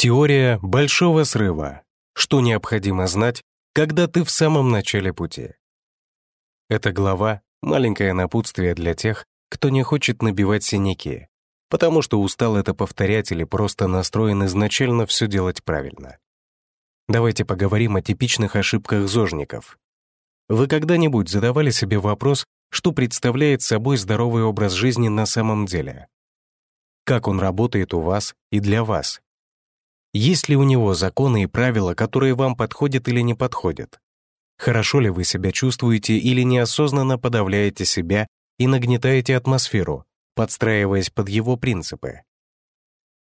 Теория большого срыва. Что необходимо знать, когда ты в самом начале пути. Эта глава — маленькое напутствие для тех, кто не хочет набивать синяки, потому что устал это повторять или просто настроен изначально все делать правильно. Давайте поговорим о типичных ошибках зожников. Вы когда-нибудь задавали себе вопрос, что представляет собой здоровый образ жизни на самом деле? Как он работает у вас и для вас? Есть ли у него законы и правила, которые вам подходят или не подходят? Хорошо ли вы себя чувствуете или неосознанно подавляете себя и нагнетаете атмосферу, подстраиваясь под его принципы?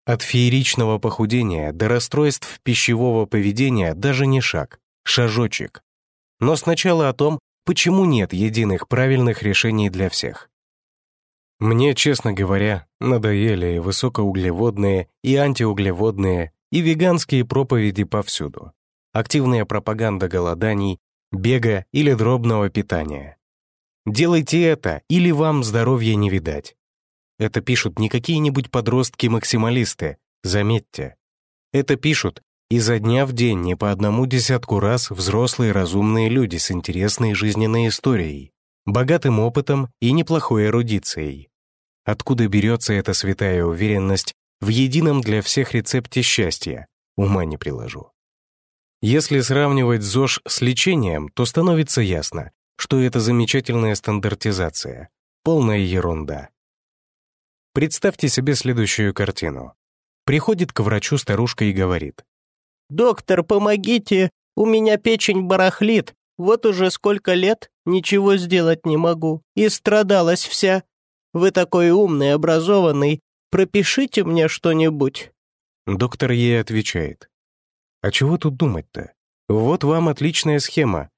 От фееричного похудения до расстройств пищевого поведения даже не шаг, шажочек. Но сначала о том, почему нет единых правильных решений для всех. Мне, честно говоря, надоели высокоуглеводные, и антиуглеводные, и веганские проповеди повсюду. Активная пропаганда голоданий, бега или дробного питания. Делайте это, или вам здоровья не видать. Это пишут не какие-нибудь подростки-максималисты, заметьте. Это пишут изо дня в день не по одному десятку раз взрослые разумные люди с интересной жизненной историей, богатым опытом и неплохой эрудицией. Откуда берется эта святая уверенность в едином для всех рецепте счастья, ума не приложу. Если сравнивать ЗОЖ с лечением, то становится ясно, что это замечательная стандартизация, полная ерунда. Представьте себе следующую картину. Приходит к врачу старушка и говорит. «Доктор, помогите, у меня печень барахлит, вот уже сколько лет ничего сделать не могу, и страдалась вся. Вы такой умный, образованный, пропишите мне что-нибудь». Доктор ей отвечает. «А чего тут думать-то? Вот вам отличная схема.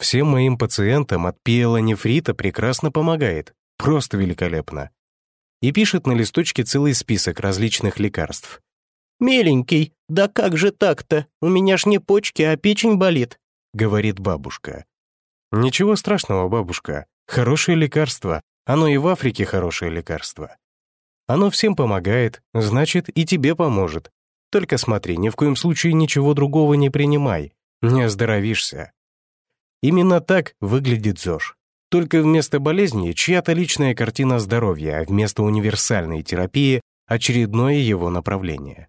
Всем моим пациентам от пиелонефрита прекрасно помогает. Просто великолепно и пишет на листочке целый список различных лекарств. «Миленький, да как же так-то? У меня ж не почки, а печень болит», — говорит бабушка. «Ничего страшного, бабушка. Хорошее лекарство. Оно и в Африке хорошее лекарство. Оно всем помогает, значит, и тебе поможет. Только смотри, ни в коем случае ничего другого не принимай, не оздоровишься». Именно так выглядит ЗОЖ. Только вместо болезни чья-то личная картина здоровья, а вместо универсальной терапии — очередное его направление.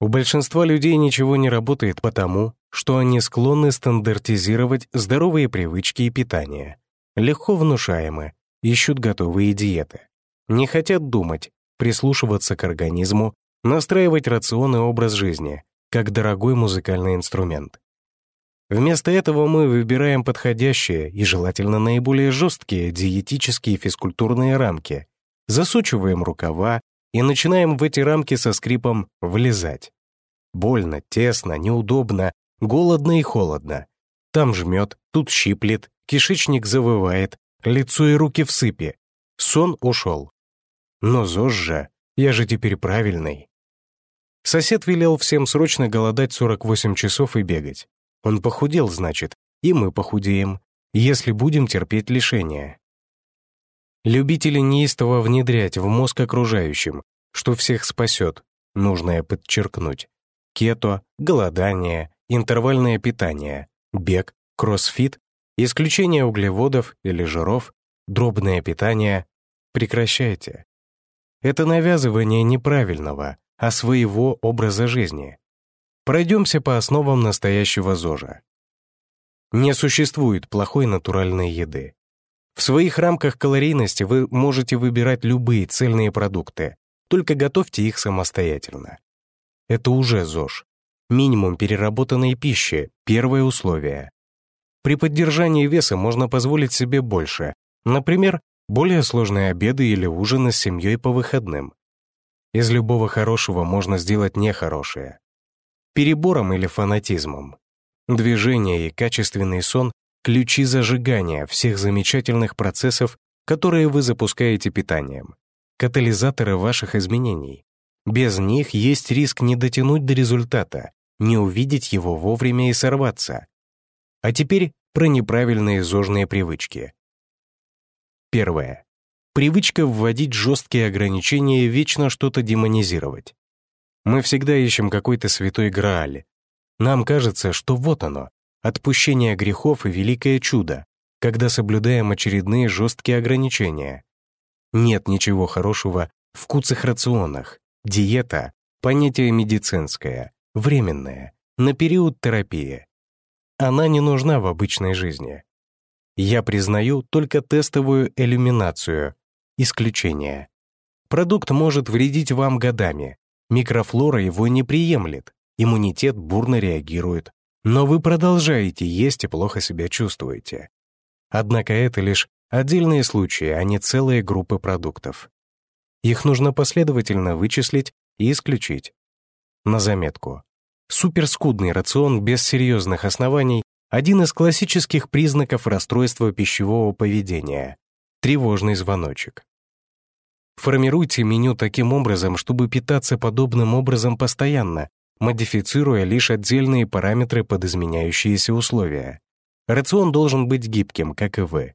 У большинства людей ничего не работает потому, что они склонны стандартизировать здоровые привычки и питание, легко внушаемы, ищут готовые диеты, не хотят думать, прислушиваться к организму, настраивать рацион и образ жизни, как дорогой музыкальный инструмент. Вместо этого мы выбираем подходящие и желательно наиболее жесткие диетические физкультурные рамки, засучиваем рукава и начинаем в эти рамки со скрипом влезать. Больно, тесно, неудобно, голодно и холодно. Там жмет, тут щиплет, кишечник завывает, лицо и руки в сыпи. Сон ушел. Но ЗОЖ же, я же теперь правильный. Сосед велел всем срочно голодать 48 часов и бегать. Он похудел, значит, и мы похудеем, если будем терпеть лишения. Любители неистово внедрять в мозг окружающим, что всех спасет, нужно подчеркнуть. Кето, голодание, интервальное питание, бег, кроссфит, исключение углеводов или жиров, дробное питание. Прекращайте. Это навязывание неправильного, а своего образа жизни. Пройдемся по основам настоящего ЗОЖа. Не существует плохой натуральной еды. В своих рамках калорийности вы можете выбирать любые цельные продукты, только готовьте их самостоятельно. Это уже ЗОЖ. Минимум переработанной пищи — первое условие. При поддержании веса можно позволить себе больше, например, более сложные обеды или ужины с семьей по выходным. Из любого хорошего можно сделать нехорошее перебором или фанатизмом. Движение и качественный сон — ключи зажигания всех замечательных процессов, которые вы запускаете питанием, катализаторы ваших изменений. Без них есть риск не дотянуть до результата, не увидеть его вовремя и сорваться. А теперь про неправильные зожные привычки. Первое. Привычка вводить жесткие ограничения и вечно что-то демонизировать. Мы всегда ищем какой-то святой Грааль. Нам кажется, что вот оно, отпущение грехов и великое чудо, когда соблюдаем очередные жесткие ограничения. Нет ничего хорошего в куцах рационах. Диета — понятие медицинское, временное, на период терапии. Она не нужна в обычной жизни. Я признаю только тестовую иллюминацию, исключение. Продукт может вредить вам годами. Микрофлора его не приемлет, иммунитет бурно реагирует. Но вы продолжаете есть и плохо себя чувствуете. Однако это лишь отдельные случаи, а не целые группы продуктов. Их нужно последовательно вычислить и исключить. На заметку. Суперскудный рацион без серьезных оснований — один из классических признаков расстройства пищевого поведения. Тревожный звоночек. Формируйте меню таким образом, чтобы питаться подобным образом постоянно, модифицируя лишь отдельные параметры под изменяющиеся условия. Рацион должен быть гибким, как и вы.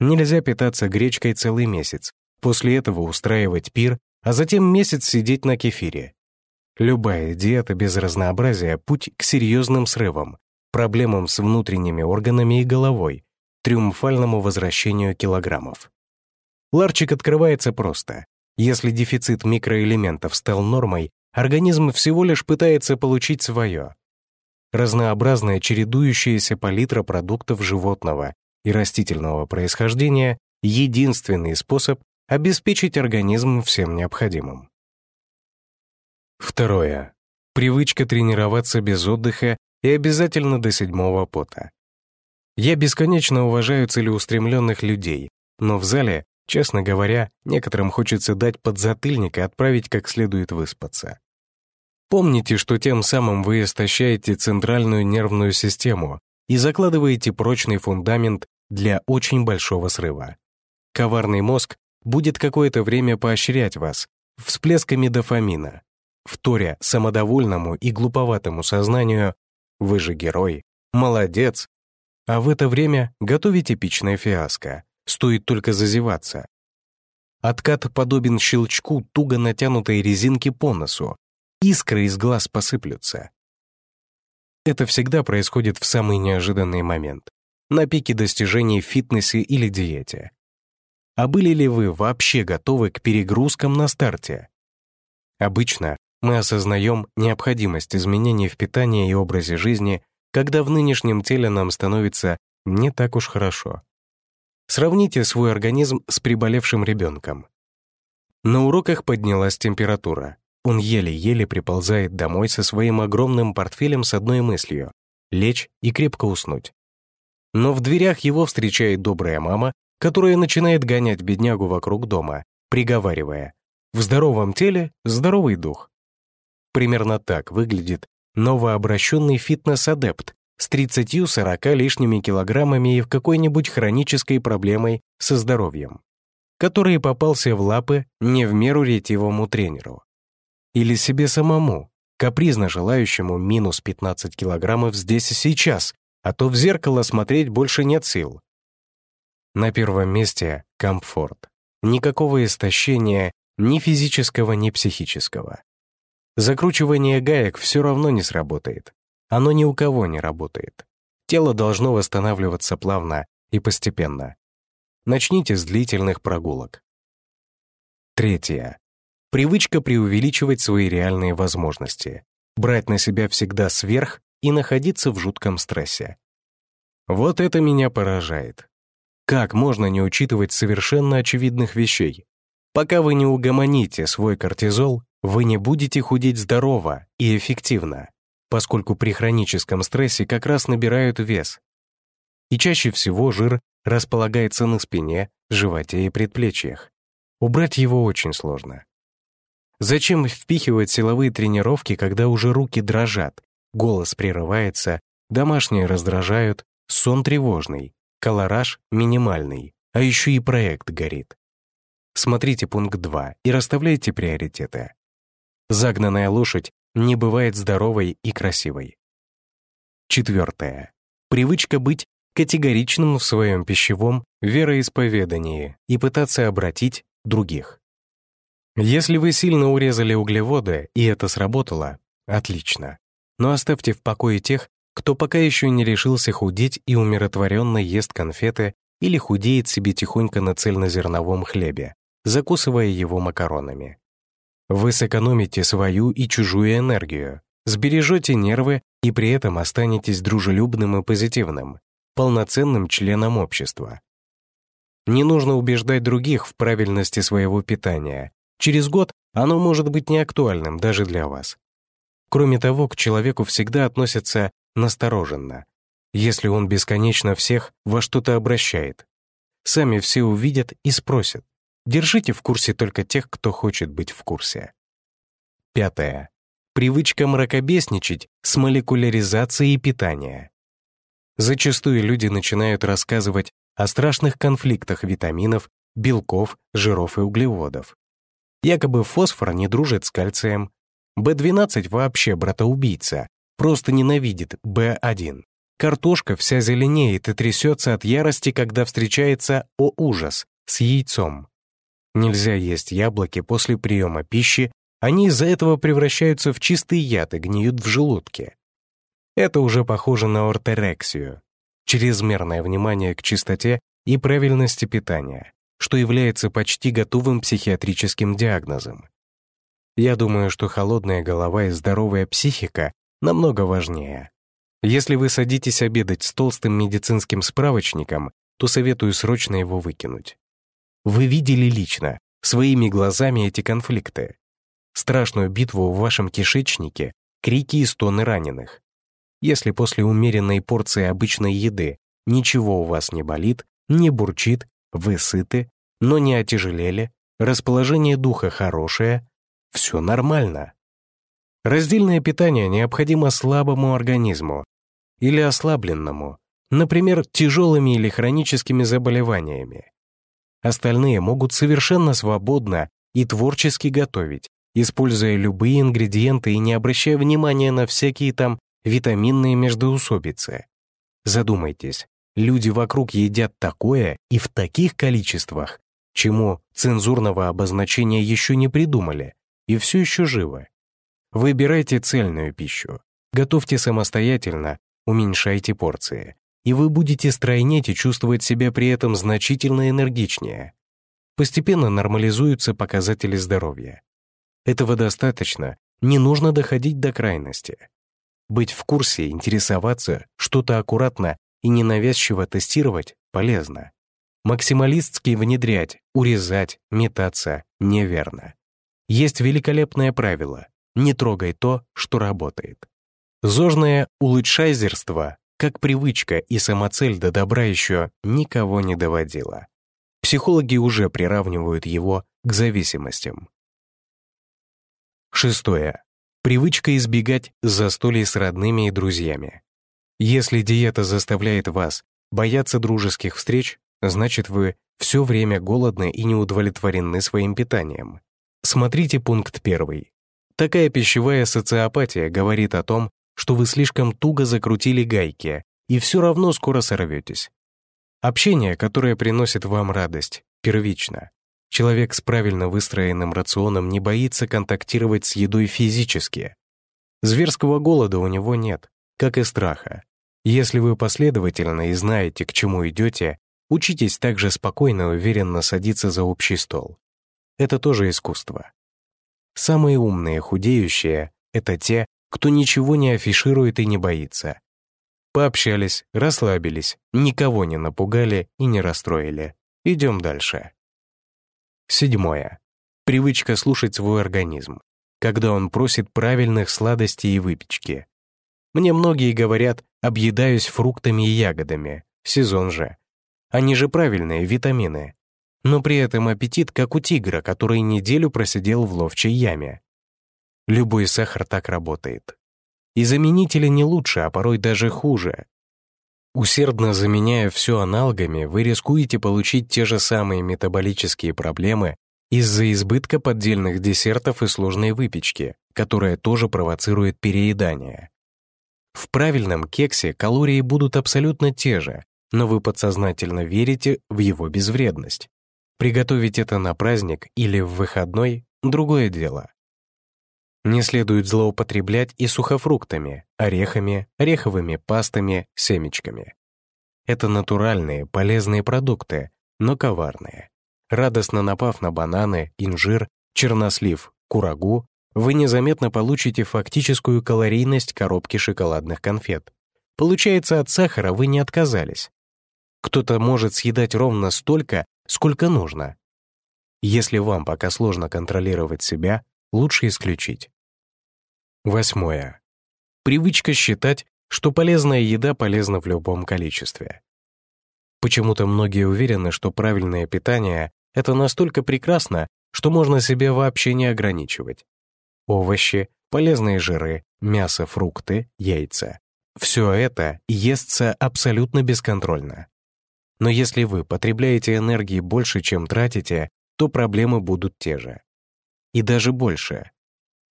Нельзя питаться гречкой целый месяц, после этого устраивать пир, а затем месяц сидеть на кефире. Любая диета без разнообразия — путь к серьезным срывам, проблемам с внутренними органами и головой, триумфальному возвращению килограммов. Ларчик открывается просто. Если дефицит микроэлементов стал нормой, организм всего лишь пытается получить свое разнообразная чередующаяся палитра продуктов животного и растительного происхождения — единственный способ обеспечить организм всем необходимым. Второе. Привычка тренироваться без отдыха и обязательно до седьмого пота. Я бесконечно уважаю целеустремленных людей, но в зале, честно говоря, некоторым хочется дать подзатыльник и отправить как следует выспаться. Помните, что тем самым вы истощаете центральную нервную систему и закладываете прочный фундамент для очень большого срыва. Коварный мозг будет какое-то время поощрять вас всплесками дофамина, вторя самодовольному и глуповатому сознанию «Вы же герой», «Молодец», а в это время готовить эпичное фиаско, стоит только зазеваться. Откат подобен щелчку туго натянутой резинки по носу, искры из глаз посыплются. Это всегда происходит в самый неожиданный момент, на пике достижений в фитнесе или диете. А были ли вы вообще готовы к перегрузкам на старте? Обычно мы осознаем необходимость изменений в питании и образе жизни, когда в нынешнем теле нам становится не так уж хорошо. Сравните свой организм с приболевшим ребенком. На уроках поднялась температура. Он еле-еле приползает домой со своим огромным портфелем с одной мыслью — лечь и крепко уснуть. Но в дверях его встречает добрая мама, которая начинает гонять беднягу вокруг дома, приговаривая «В здоровом теле здоровый дух». Примерно так выглядит новообращенный фитнес-адепт с 30-40 лишними килограммами и в какой-нибудь хронической проблемой со здоровьем, который попался в лапы не в меру ретивому тренеру. Или себе самому, капризно желающему минус 15 килограммов здесь и сейчас, а то в зеркало смотреть больше нет сил. На первом месте — комфорт. Никакого истощения ни физического, ни психического. Закручивание гаек все равно не сработает. Оно ни у кого не работает. Тело должно восстанавливаться плавно и постепенно. Начните с длительных прогулок. Третье. Привычка преувеличивать свои реальные возможности, брать на себя всегда сверх и находиться в жутком стрессе. Вот это меня поражает. Как можно не учитывать совершенно очевидных вещей? Пока вы не угомоните свой кортизол, вы не будете худеть здорово и эффективно, поскольку при хроническом стрессе как раз набирают вес. И чаще всего жир располагается на спине, животе и предплечьях. Убрать его очень сложно. Зачем впихивать силовые тренировки, когда уже руки дрожат, голос прерывается, домашние раздражают, сон тревожный, колораж минимальный, а еще и проект горит. Смотрите пункт 2 и расставляйте приоритеты. Загнанная лошадь не бывает здоровой и красивой. Четвертое. Привычка быть категоричным в своем пищевом вероисповедании и пытаться обратить других. Если вы сильно урезали углеводы, и это сработало, отлично. Но оставьте в покое тех, кто пока еще не решился худеть и умиротворенно ест конфеты или худеет себе тихонько на цельнозерновом хлебе, закусывая его макаронами. Вы сэкономите свою и чужую энергию, сбережете нервы и при этом останетесь дружелюбным и позитивным, полноценным членом общества. Не нужно убеждать других в правильности своего питания. Через год оно может быть неактуальным даже для вас. Кроме того, к человеку всегда относятся настороженно, если он бесконечно всех во что-то обращает. Сами все увидят и спросят. Держите в курсе только тех, кто хочет быть в курсе. Пятое. Привычка мракобесничать с молекуляризацией питания. Зачастую люди начинают рассказывать о страшных конфликтах витаминов, белков, жиров и углеводов. Якобы фосфор не дружит с кальцием, B12 вообще братоубийца, просто ненавидит B1. Картошка вся зеленеет и трясется от ярости, когда встречается, о ужас, с яйцом. Нельзя есть яблоки после приема пищи, они из-за этого превращаются в чистый яд и гниют в желудке. Это уже похоже на орторексию, чрезмерное внимание к чистоте и правильности питания, что является почти готовым психиатрическим диагнозом. Я думаю, что холодная голова и здоровая психика намного важнее. Если вы садитесь обедать с толстым медицинским справочником, то советую срочно его выкинуть. Вы видели лично, своими глазами эти конфликты. Страшную битву в вашем кишечнике, крики и стоны раненых. Если после умеренной порции обычной еды ничего у вас не болит, не бурчит, вы сыты, но не отяжелели, расположение духа хорошее, все нормально. Раздельное питание необходимо слабому организму или ослабленному, например, тяжелыми или хроническими заболеваниями. Остальные могут совершенно свободно и творчески готовить, используя любые ингредиенты и не обращая внимания на всякие там витаминные междоусобицы. Задумайтесь, люди вокруг едят такое и в таких количествах, чему цензурного обозначения еще не придумали, и все еще живы. Выбирайте цельную пищу, готовьте самостоятельно, уменьшайте порции, и вы будете стройнеть и чувствовать себя при этом значительно энергичнее. Постепенно нормализуются показатели здоровья. Этого достаточно, не нужно доходить до крайности. Быть в курсе, интересоваться, что-то аккуратно и ненавязчиво тестировать полезно. Максималистски внедрять, урезать, метаться неверно. Есть великолепное правило «не трогай то, что работает». Зожное улучшайзерство, как привычка и самоцель до добра еще никого не доводила. Психологи уже приравнивают его к зависимостям. Шестое. Привычка избегать застолий с родными и друзьями. Если диета заставляет вас бояться дружеских встреч, значит вы все время голодны и не удовлетворены своим питанием. Смотрите пункт первый. Такая пищевая социопатия говорит о том, что вы слишком туго закрутили гайки и все равно скоро сорветесь. Общение, которое приносит вам радость, первично. Человек с правильно выстроенным рационом не боится контактировать с едой физически. Зверского голода у него нет, как и страха. Если вы последовательно и знаете, к чему идете, учитесь также спокойно и уверенно садиться за общий стол. Это тоже искусство. Самые умные худеющие — это те, кто ничего не афиширует и не боится. Пообщались, расслабились, никого не напугали и не расстроили. Идем дальше. Седьмое. Привычка слушать свой организм, когда он просит правильных сладостей и выпечки. Мне многие говорят, объедаюсь фруктами и ягодами, сезон же. Они же правильные, витамины. Но при этом аппетит, как у тигра, который неделю просидел в ловчей яме. Любой сахар так работает. И заменители не лучше, а порой даже хуже. Усердно заменяя все аналогами, вы рискуете получить те же самые метаболические проблемы из-за избытка поддельных десертов и сложной выпечки, которая тоже провоцирует переедание. В правильном кексе калории будут абсолютно те же, но вы подсознательно верите в его безвредность. Приготовить это на праздник или в выходной — другое дело. Не следует злоупотреблять и сухофруктами, орехами, ореховыми пастами, семечками. Это натуральные, полезные продукты, но коварные. Радостно напав на бананы, инжир, чернослив, курагу, вы незаметно получите фактическую калорийность коробки шоколадных конфет. Получается, от сахара вы не отказались. Кто-то может съедать ровно столько, сколько нужно. Если вам пока сложно контролировать себя, лучше исключить. Восьмое. Привычка считать, что полезная еда полезна в любом количестве. Почему-то многие уверены, что правильное питание — это настолько прекрасно, что можно себя вообще не ограничивать. Овощи, полезные жиры, мясо, фрукты, яйца. Все это естся абсолютно бесконтрольно. Но если вы потребляете энергии больше, чем тратите, то проблемы будут те же. И даже больше.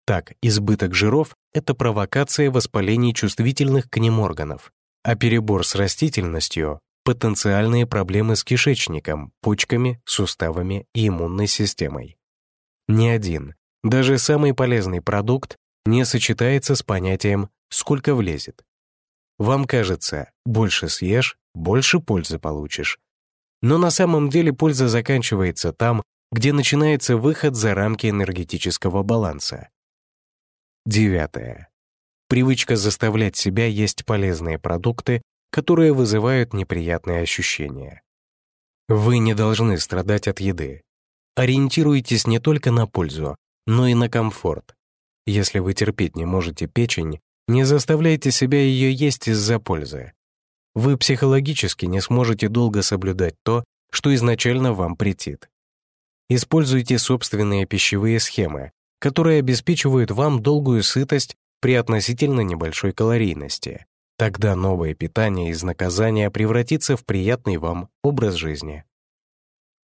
Так, избыток жиров — это провокация воспалений чувствительных к ним органов, а перебор с растительностью — потенциальные проблемы с кишечником, почками, суставами и иммунной системой. Ни один, даже самый полезный продукт не сочетается с понятием «сколько влезет». Вам кажется, больше съешь, больше пользы получишь. Но на самом деле польза заканчивается там, где начинается выход за рамки энергетического баланса. Девятое. Привычка заставлять себя есть полезные продукты, которые вызывают неприятные ощущения. Вы не должны страдать от еды. Ориентируйтесь не только на пользу, но и на комфорт. Если вы терпеть не можете печень, не заставляйте себя ее есть из-за пользы. Вы психологически не сможете долго соблюдать то, что изначально вам претит. Используйте собственные пищевые схемы, которые обеспечивают вам долгую сытость при относительно небольшой калорийности. Тогда новое питание из наказания превратится в приятный вам образ жизни.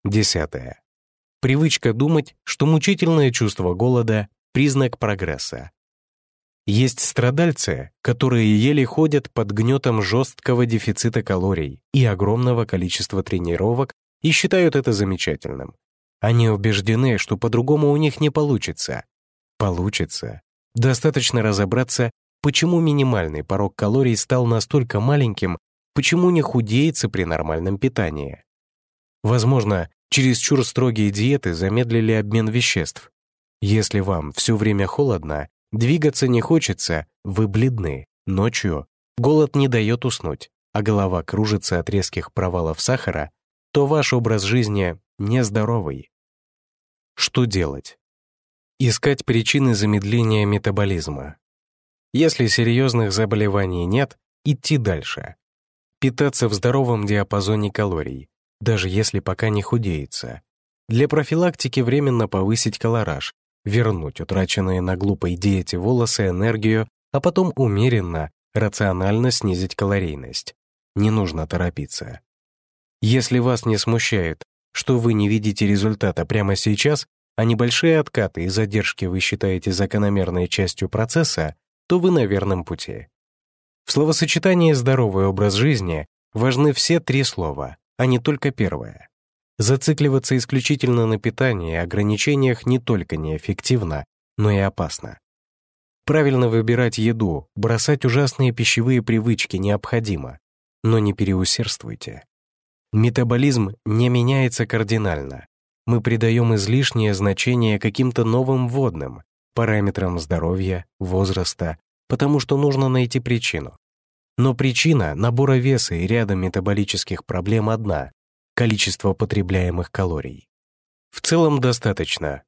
Десятое. Привычка думать, что мучительное чувство голода — признак прогресса. Есть страдальцы, которые еле ходят под гнетом жесткого дефицита калорий и огромного количества тренировок и считают это замечательным. Они убеждены, что по-другому у них не получится. Получится. Достаточно разобраться, почему минимальный порог калорий стал настолько маленьким, почему не худеется при нормальном питании. Возможно, чересчур строгие диеты замедлили обмен веществ. Если вам все время холодно, двигаться не хочется, вы бледны, ночью голод не дает уснуть, а голова кружится от резких провалов сахара, то ваш образ жизни нездоровый. Что делать? Искать причины замедления метаболизма. Если серьезных заболеваний нет, идти дальше. Питаться в здоровом диапазоне калорий, даже если пока не худеется. Для профилактики временно повысить колораж, вернуть утраченные на глупой диете волосы энергию, а потом умеренно, рационально снизить калорийность. Не нужно торопиться. Если вас не смущает, что вы не видите результата прямо сейчас, а небольшие откаты и задержки вы считаете закономерной частью процесса, то вы на верном пути. В словосочетании «здоровый образ жизни» важны все три слова, а не только первое. Зацикливаться исключительно на питании и ограничениях не только неэффективно, но и опасно. Правильно выбирать еду, бросать ужасные пищевые привычки необходимо, но не переусердствуйте. Метаболизм не меняется кардинально. Мы придаем излишнее значение каким-то новым вводным, параметрам здоровья, возраста, потому что нужно найти причину. Но причина набора веса и ряда метаболических проблем одна — количество потребляемых калорий. В целом достаточно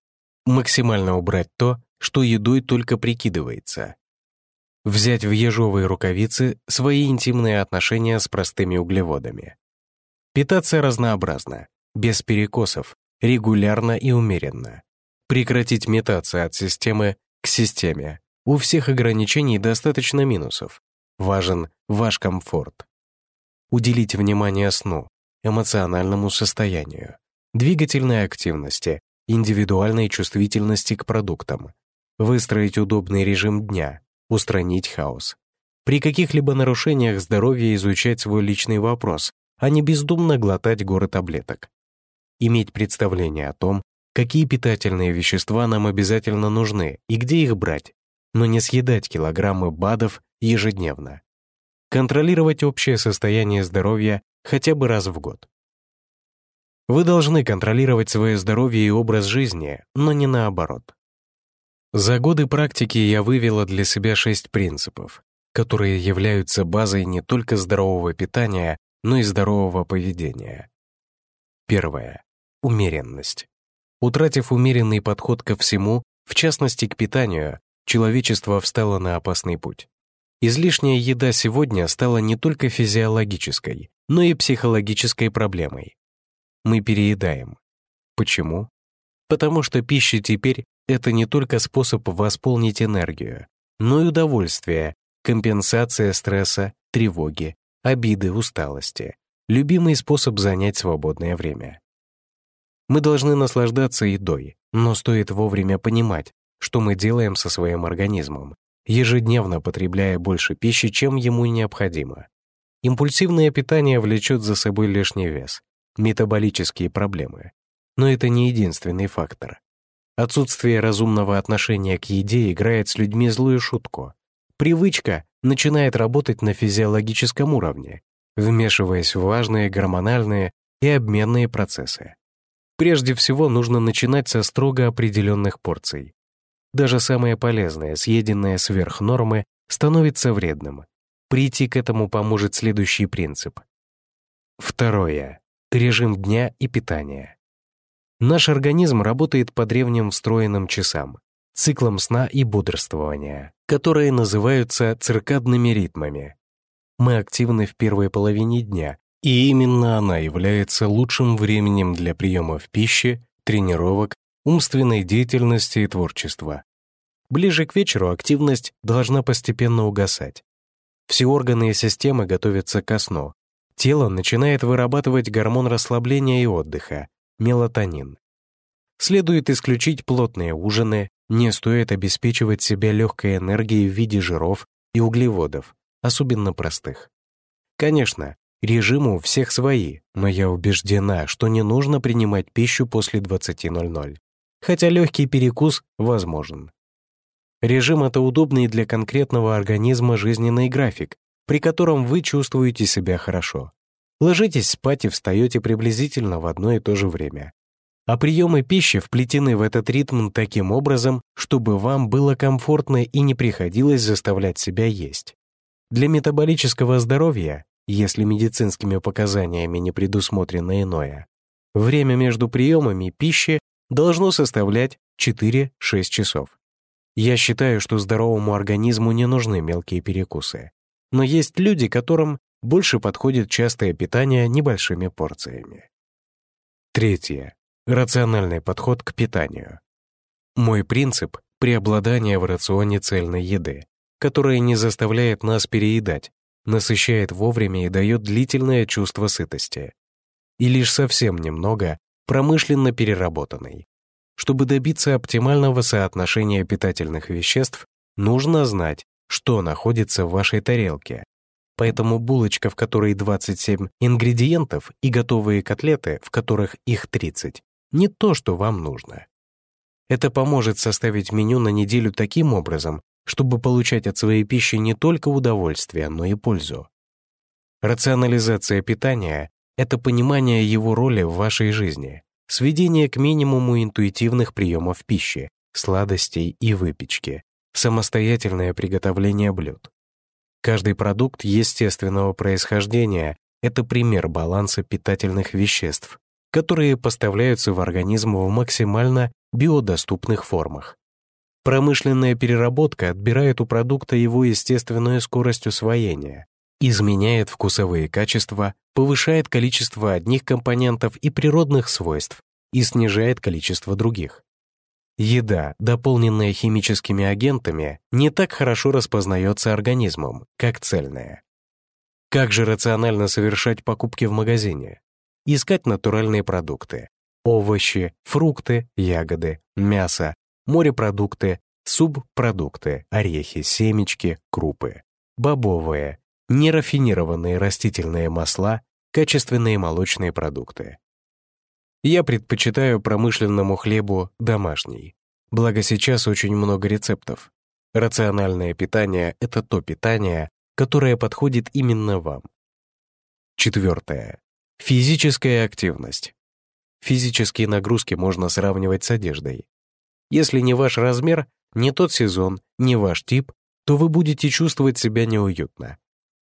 максимально убрать то, что едой только прикидывается. Взять в ежовые рукавицы свои интимные отношения с простыми углеводами. Питаться разнообразно, без перекосов, регулярно и умеренно. Прекратить метаться от системы к системе. У всех ограничений достаточно минусов. Важен ваш комфорт. Уделить внимание сну, эмоциональному состоянию, двигательной активности, индивидуальной чувствительности к продуктам. Выстроить удобный режим дня, устранить хаос. При каких-либо нарушениях здоровья изучать свой личный вопрос, а не бездумно глотать горы таблеток. Иметь представление о том, какие питательные вещества нам обязательно нужны и где их брать, но не съедать килограммы БАДов ежедневно. Контролировать общее состояние здоровья хотя бы раз в год. Вы должны контролировать свое здоровье и образ жизни, но не наоборот. За годы практики я вывела для себя шесть принципов, которые являются базой не только здорового питания, но и здорового поведения. Первое. Умеренность. Утратив умеренный подход ко всему, в частности к питанию, человечество встало на опасный путь. Излишняя еда сегодня стала не только физиологической, но и психологической проблемой. Мы переедаем. Почему? Потому что пища теперь — это не только способ восполнить энергию, но и удовольствие, компенсация стресса, тревоги, обиды, усталости, любимый способ занять свободное время. Мы должны наслаждаться едой, но стоит вовремя понимать, что мы делаем со своим организмом, ежедневно потребляя больше пищи, чем ему необходимо. Импульсивное питание влечет за собой лишний вес, метаболические проблемы. Но это не единственный фактор. Отсутствие разумного отношения к еде играет с людьми злую шутку. Привычка начинает работать на физиологическом уровне, вмешиваясь в важные гормональные и обменные процессы. Прежде всего нужно начинать со строго определенных порций. Даже самое полезное, съеденное сверх нормы, становится вредным. Прийти к этому поможет следующий принцип. Второе. Режим дня и питания. Наш организм работает по древним встроенным часам, циклам сна и бодрствования, которые называются циркадными ритмами. Мы активны в первой половине дня, и именно она является лучшим временем для приемов пищи, тренировок, умственной деятельности и творчества. Ближе к вечеру активность должна постепенно угасать. Все органы и системы готовятся ко сну. Тело начинает вырабатывать гормон расслабления и отдыха — мелатонин. Следует исключить плотные ужины, не стоит обеспечивать себя легкой энергией в виде жиров и углеводов, особенно простых. Конечно, Режимы у всех свои, но я убеждена, что не нужно принимать пищу после 20.00, хотя легкий перекус возможен. Режим — это удобный для конкретного организма жизненный график, при котором вы чувствуете себя хорошо. Ложитесь спать и встаете приблизительно в одно и то же время. А приемы пищи вплетены в этот ритм таким образом, чтобы вам было комфортно и не приходилось заставлять себя есть. Для метаболического здоровья если медицинскими показаниями не предусмотрено иное. Время между приемами пищи должно составлять 4-6 часов. Я считаю, что здоровому организму не нужны мелкие перекусы. Но есть люди, которым больше подходит частое питание небольшими порциями. Третье. Рациональный подход к питанию. Мой принцип — преобладание в рационе цельной еды, которая не заставляет нас переедать, насыщает вовремя и дает длительное чувство сытости. И лишь совсем немного промышленно переработанный. Чтобы добиться оптимального соотношения питательных веществ, нужно знать, что находится в вашей тарелке. Поэтому булочка, в которой 27 ингредиентов, и готовые котлеты, в которых их 30, не то, что вам нужно. Это поможет составить меню на неделю таким образом, чтобы получать от своей пищи не только удовольствие, но и пользу. Рационализация питания — это понимание его роли в вашей жизни, сведение к минимуму интуитивных приемов пищи, сладостей и выпечки, самостоятельное приготовление блюд. Каждый продукт естественного происхождения — это пример баланса питательных веществ, которые поставляются в организм в максимально биодоступных формах. Промышленная переработка отбирает у продукта его естественную скорость усвоения, изменяет вкусовые качества, повышает количество одних компонентов и природных свойств и снижает количество других. Еда, дополненная химическими агентами, не так хорошо распознается организмом, как цельная. Как же рационально совершать покупки в магазине? Искать натуральные продукты. Овощи, фрукты, ягоды, мясо, морепродукты, субпродукты, орехи, семечки, крупы, бобовые, нерафинированные растительные масла, качественные молочные продукты. Я предпочитаю промышленному хлебу домашний. Благо сейчас очень много рецептов. Рациональное питание — это то питание, которое подходит именно вам. Четвертое. Физическая активность. Физические нагрузки можно сравнивать с одеждой. Если не ваш размер, не тот сезон, не ваш тип, то вы будете чувствовать себя неуютно.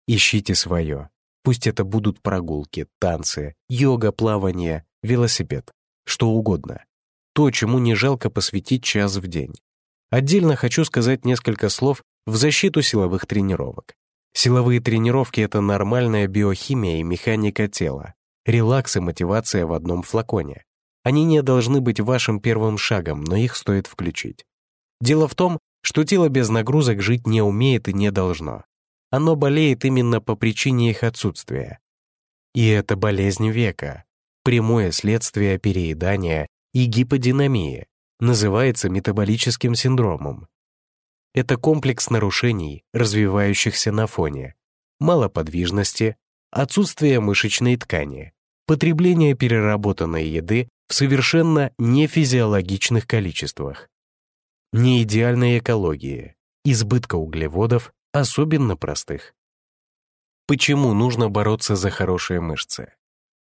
Ищите свое. Пусть это будут прогулки, танцы, йога, плавание, велосипед, что угодно. То, чему не жалко посвятить час в день. Отдельно хочу сказать несколько слов в защиту силовых тренировок. Силовые тренировки — это нормальная биохимия и механика тела, релакс и мотивация в одном флаконе. Они не должны быть вашим первым шагом, но их стоит включить. Дело в том, что тело без нагрузок жить не умеет и не должно. Оно болеет именно по причине их отсутствия. И это болезнь века, прямое следствие переедания и гиподинамии, называется метаболическим синдромом. Это комплекс нарушений, развивающихся на фоне малоподвижности, отсутствия мышечной ткани, потребления переработанной еды в совершенно нефизиологичных количествах, неидеальной экологии, избытка углеводов, особенно простых. Почему нужно бороться за хорошие мышцы?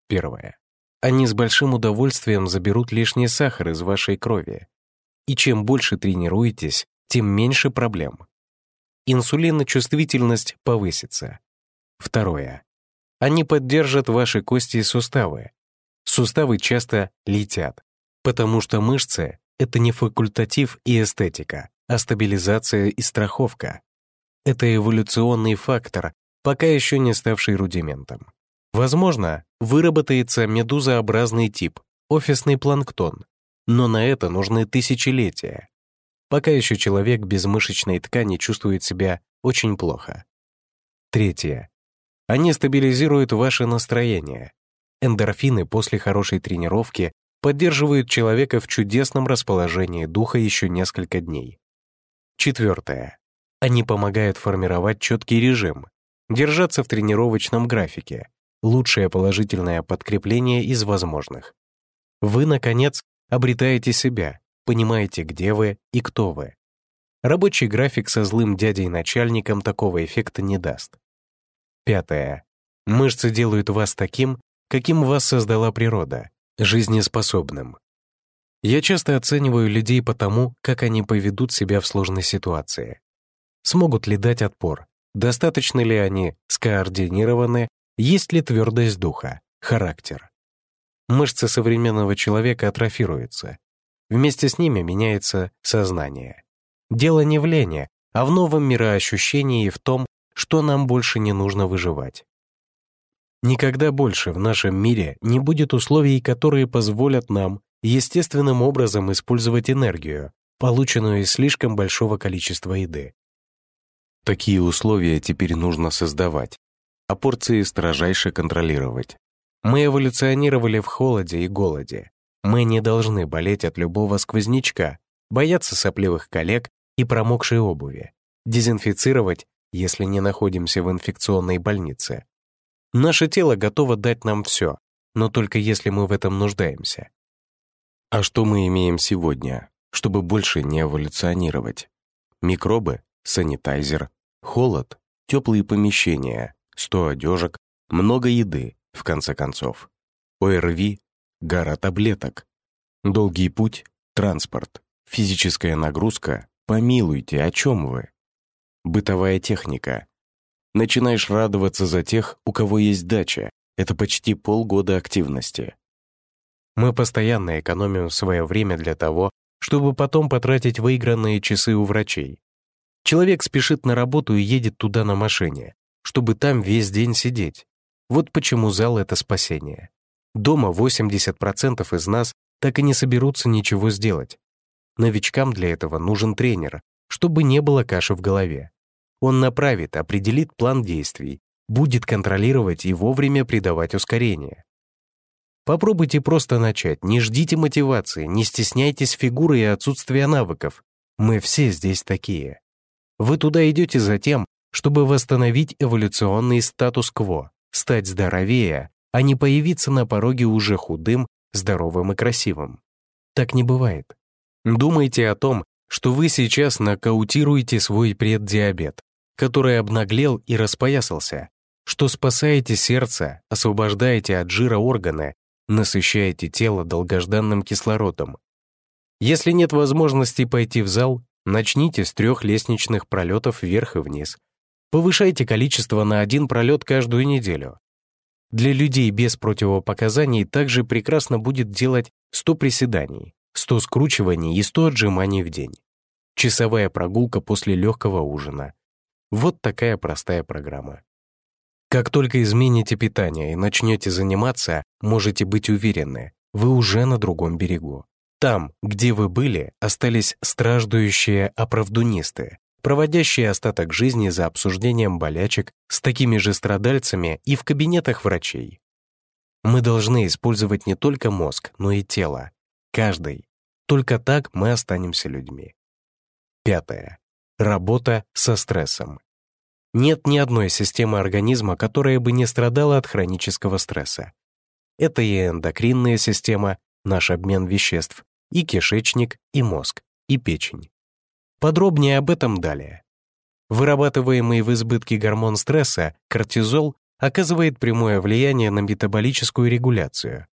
Первое. Они с большим удовольствием заберут лишний сахар из вашей крови. И чем больше тренируетесь, тем меньше проблем. Инсулиночувствительность повысится. Второе. Они поддержат ваши кости и суставы. Суставы часто летят, потому что мышцы — это не факультатив и эстетика, а стабилизация и страховка. Это эволюционный фактор, пока еще не ставший рудиментом. Возможно, выработается медузообразный тип, офисный планктон, но на это нужны тысячелетия. Пока еще человек без мышечной ткани чувствует себя очень плохо. Третье. Они стабилизируют ваше настроение. Эндорфины после хорошей тренировки поддерживают человека в чудесном расположении духа еще несколько дней. Четвертое. Они помогают формировать четкий режим, держаться в тренировочном графике, лучшее положительное подкрепление из возможных. Вы, наконец, обретаете себя, понимаете, где вы и кто вы. Рабочий график со злым дядей-начальником такого эффекта не даст. Пятое. Мышцы делают вас таким, каким вас создала природа, жизнеспособным. Я часто оцениваю людей по тому, как они поведут себя в сложной ситуации. Смогут ли дать отпор, достаточно ли они скоординированы есть ли твердость духа, характер? Мышцы современного человека атрофируются. Вместе с ними меняется сознание. Дело не в лени, а в новом мироощущении и в том, что нам больше не нужно выживать. Никогда больше в нашем мире не будет условий, которые позволят нам естественным образом использовать энергию, полученную из слишком большого количества еды. Такие условия теперь нужно создавать, а порции строжайше контролировать. Мы эволюционировали в холоде и голоде. Мы не должны болеть от любого сквознячка, бояться сопливых коллег и промокшей обуви, дезинфицировать, если не находимся в инфекционной больнице. Наше тело готово дать нам все, но только если мы в этом нуждаемся. А что мы имеем сегодня, чтобы больше не эволюционировать? Микробы, санитайзер, холод, теплые помещения, сто одежек, много еды, в конце концов. ОРВИ, гора таблеток. Долгий путь, транспорт, физическая нагрузка. Помилуйте, о чем вы? Бытовая техника. Начинаешь радоваться за тех, у кого есть дача. Это почти полгода активности. Мы постоянно экономим свое время для того, чтобы потом потратить выигранные часы у врачей. Человек спешит на работу и едет туда на машине, чтобы там весь день сидеть. Вот почему зал — это спасение. Дома 80% из нас так и не соберутся ничего сделать. Новичкам для этого нужен тренер, чтобы не было каши в голове. Он направит, определит план действий, будет контролировать и вовремя придавать ускорение. Попробуйте просто начать, не ждите мотивации, не стесняйтесь фигуры и отсутствия навыков. Мы все здесь такие. Вы туда идете за тем, чтобы восстановить эволюционный статус-кво, стать здоровее, а не появиться на пороге уже худым, здоровым и красивым. Так не бывает. Думайте о том, что вы сейчас нокаутируете свой преддиабет, который обнаглел и распоясался, что спасаете сердце, освобождаете от жира органы, насыщаете тело долгожданным кислородом. Если нет возможности пойти в зал, начните с трех лестничных пролетов вверх и вниз. Повышайте количество на один пролет каждую неделю. Для людей без противопоказаний также прекрасно будет делать 100 приседаний, 100 скручиваний и 100 отжиманий в день. Часовая прогулка после легкого ужина. Вот такая простая программа. Как только измените питание и начнете заниматься, можете быть уверены, вы уже на другом берегу. Там, где вы были, остались страждущие оправдунисты, проводящие остаток жизни за обсуждением болячек с такими же страдальцами и в кабинетах врачей. Мы должны использовать не только мозг, но и тело. Каждый. Только так мы останемся людьми. Пятое. Работа со стрессом. Нет ни одной системы организма, которая бы не страдала от хронического стресса. Это и эндокринная система, наш обмен веществ, и кишечник, и мозг, и печень. Подробнее об этом далее. Вырабатываемый в избытке гормон стресса, кортизол, оказывает прямое влияние на метаболическую регуляцию.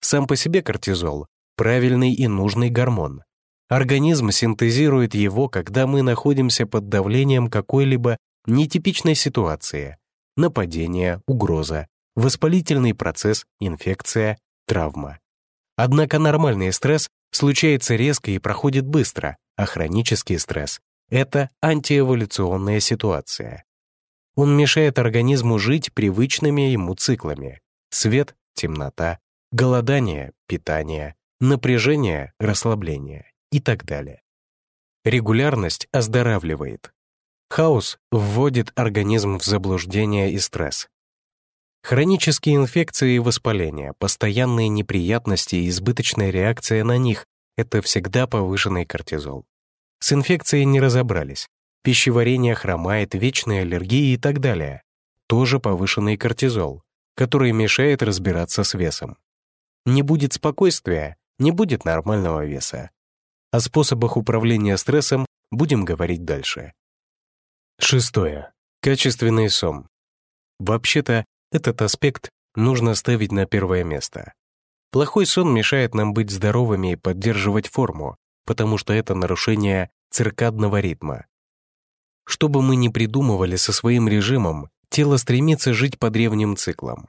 Сам по себе кортизол — правильный и нужный гормон. Организм синтезирует его, когда мы находимся под давлением какой-либо нетипичной ситуации, нападение, угроза, воспалительный процесс, инфекция, травма. Однако нормальный стресс случается резко и проходит быстро, а хронический стресс — это антиэволюционная ситуация. Он мешает организму жить привычными ему циклами. Свет — темнота, голодание — питание, напряжение — расслабление и так далее. Регулярность оздоравливает, Хаос вводит организм в заблуждение и стресс. Хронические инфекции и воспаления, постоянные неприятности и избыточная реакция на них — это всегда повышенный кортизол. С инфекцией не разобрались. Пищеварение хромает, вечные аллергии и так далее. Тоже повышенный кортизол, который мешает разбираться с весом. Не будет спокойствия, не будет нормального веса. О способах управления стрессом будем говорить дальше. Шестое. Качественный сон. Вообще-то, этот аспект нужно ставить на первое место. Плохой сон мешает нам быть здоровыми и поддерживать форму, потому что это нарушение циркадного ритма. Что бы мы ни придумывали со своим режимом, тело стремится жить по древним циклам.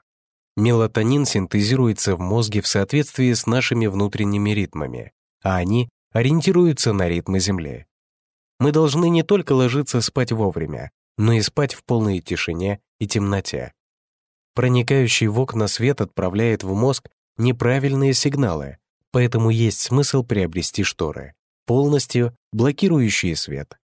Мелатонин синтезируется в мозге в соответствии с нашими внутренними ритмами, а они ориентируются на ритмы Земли. Мы должны не только ложиться спать вовремя, но и спать в полной тишине и темноте. Проникающий в окна свет отправляет в мозг неправильные сигналы, поэтому есть смысл приобрести шторы, полностью блокирующие свет.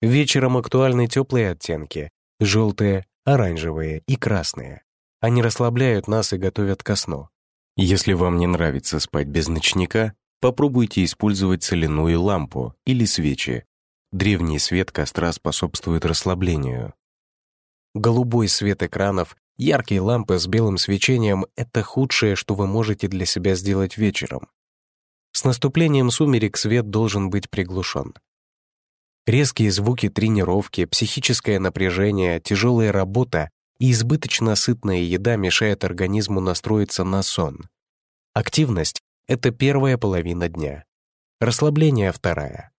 Вечером актуальны теплые оттенки — желтые, оранжевые и красные. Они расслабляют нас и готовят ко сну. Если вам не нравится спать без ночника, попробуйте использовать соляную лампу или свечи Древний свет костра способствует расслаблению. Голубой свет экранов, яркие лампы с белым свечением — это худшее, что вы можете для себя сделать вечером. С наступлением сумерек свет должен быть приглушен. Резкие звуки тренировки, психическое напряжение, тяжелая работа и избыточно сытная еда мешают организму настроиться на сон. Активность — это первая половина дня. Расслабление — вторая.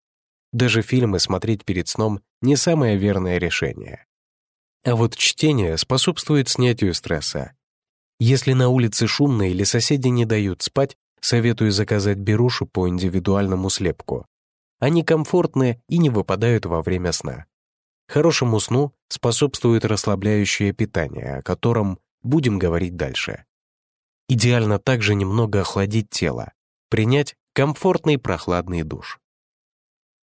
Даже фильмы смотреть перед сном — не самое верное решение. А вот чтение способствует снятию стресса. Если на улице шумно или соседи не дают спать, советую заказать берушу по индивидуальному слепку. Они комфортны и не выпадают во время сна. Хорошему сну способствует расслабляющее питание, о котором будем говорить дальше. Идеально также немного охладить тело, принять комфортный прохладный душ.